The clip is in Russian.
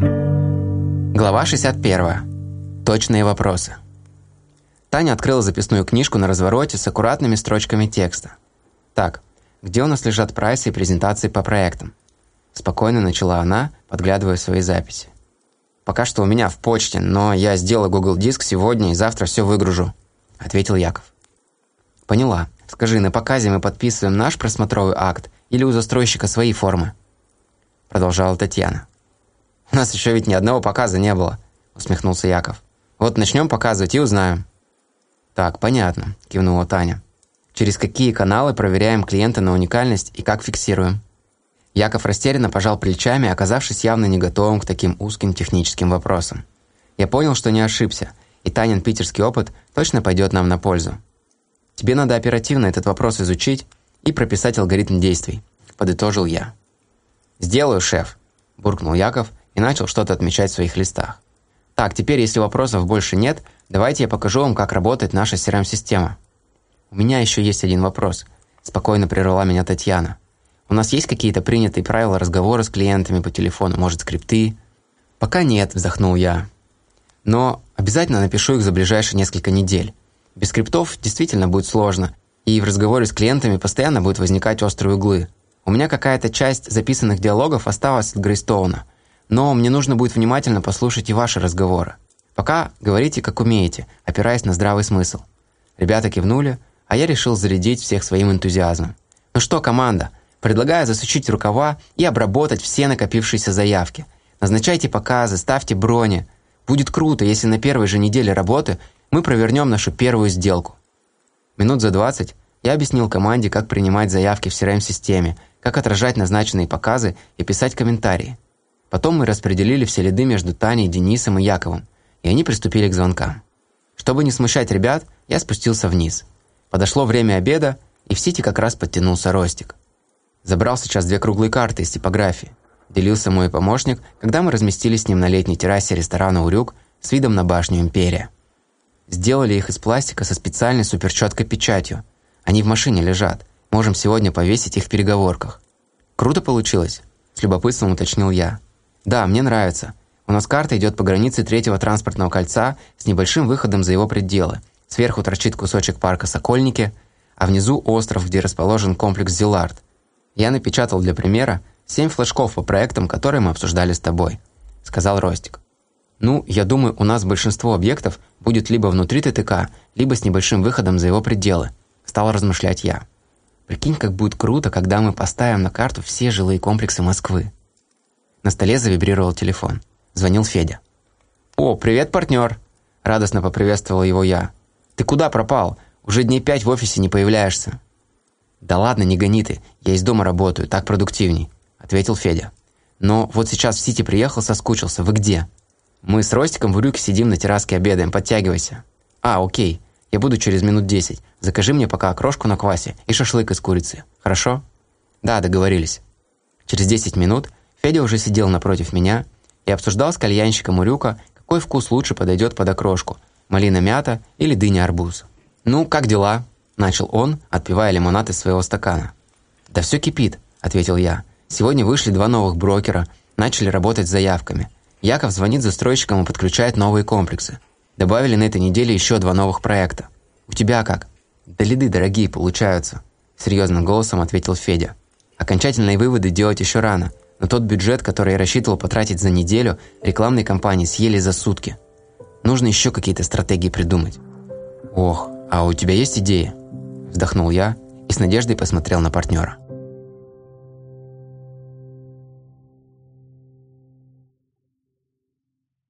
Глава 61. Точные вопросы. Таня открыла записную книжку на развороте с аккуратными строчками текста. «Так, где у нас лежат прайсы и презентации по проектам?» Спокойно начала она, подглядывая свои записи. «Пока что у меня в почте, но я сделаю Google Диск сегодня и завтра все выгружу», — ответил Яков. «Поняла. Скажи, на показе мы подписываем наш просмотровый акт или у застройщика свои формы?» Продолжала Татьяна. «У нас еще ведь ни одного показа не было», — усмехнулся Яков. «Вот начнем показывать и узнаем». «Так, понятно», — кивнула Таня. «Через какие каналы проверяем клиента на уникальность и как фиксируем?» Яков растерянно пожал плечами, оказавшись явно не готовым к таким узким техническим вопросам. Я понял, что не ошибся, и Танин питерский опыт точно пойдет нам на пользу. «Тебе надо оперативно этот вопрос изучить и прописать алгоритм действий», – подытожил я. «Сделаю, шеф», – буркнул Яков и начал что-то отмечать в своих листах. «Так, теперь, если вопросов больше нет, давайте я покажу вам, как работает наша CRM-система». «У меня еще есть один вопрос», – спокойно прервала меня Татьяна. «У нас есть какие-то принятые правила разговора с клиентами по телефону, может, скрипты?» «Пока нет», – вздохнул я. «Но обязательно напишу их за ближайшие несколько недель. Без скриптов действительно будет сложно, и в разговоре с клиентами постоянно будут возникать острые углы. У меня какая-то часть записанных диалогов осталась от Грейстоуна, но мне нужно будет внимательно послушать и ваши разговоры. Пока говорите, как умеете, опираясь на здравый смысл. Ребята кивнули, а я решил зарядить всех своим энтузиазмом. Ну что, команда, предлагаю засучить рукава и обработать все накопившиеся заявки. Назначайте показы, ставьте брони. Будет круто, если на первой же неделе работы мы провернем нашу первую сделку. Минут за 20 я объяснил команде, как принимать заявки в CRM-системе, как отражать назначенные показы и писать комментарии. Потом мы распределили все лиды между Таней, Денисом и Яковом, и они приступили к звонкам. Чтобы не смущать ребят, я спустился вниз. Подошло время обеда, и в сети как раз подтянулся Ростик. Забрал сейчас две круглые карты из типографии. Делился мой помощник, когда мы разместились с ним на летней террасе ресторана «Урюк» с видом на башню «Империя». Сделали их из пластика со специальной суперчеткой печатью. Они в машине лежат. Можем сегодня повесить их в переговорках. Круто получилось? С любопытством уточнил я. Да, мне нравится. У нас карта идет по границе третьего транспортного кольца с небольшим выходом за его пределы. Сверху торчит кусочек парка Сокольники, а внизу остров, где расположен комплекс Зилард. Я напечатал для примера семь флажков по проектам, которые мы обсуждали с тобой, сказал Ростик. Ну, я думаю, у нас большинство объектов будет либо внутри ТТК, либо с небольшим выходом за его пределы. Стал размышлять я. Прикинь, как будет круто, когда мы поставим на карту все жилые комплексы Москвы. На столе завибрировал телефон. Звонил Федя. «О, привет, партнер!» Радостно поприветствовал его я. «Ты куда пропал? Уже дней пять в офисе не появляешься». «Да ладно, не гони ты. Я из дома работаю, так продуктивней», ответил Федя. «Но вот сейчас в Сити приехал, соскучился. Вы где?» Мы с Ростиком в Урюке сидим на терраске обедаем, подтягивайся. А, окей, я буду через минут десять. Закажи мне пока окрошку на квасе и шашлык из курицы. Хорошо? Да, договорились. Через десять минут Федя уже сидел напротив меня и обсуждал с кальянщиком Урюка, какой вкус лучше подойдет под окрошку – малина-мята или дыня-арбуз. «Ну, как дела?» – начал он, отпивая лимонад из своего стакана. «Да все кипит», – ответил я. «Сегодня вышли два новых брокера, начали работать с заявками. Яков звонит застройщикам и подключает новые комплексы. Добавили на этой неделе еще два новых проекта. У тебя как? Да лиды дорогие получаются. Серьезным голосом ответил Федя. Окончательные выводы делать еще рано, но тот бюджет, который я рассчитывал потратить за неделю, рекламные кампании съели за сутки. Нужно еще какие-то стратегии придумать. Ох, а у тебя есть идеи? Вздохнул я и с надеждой посмотрел на партнера.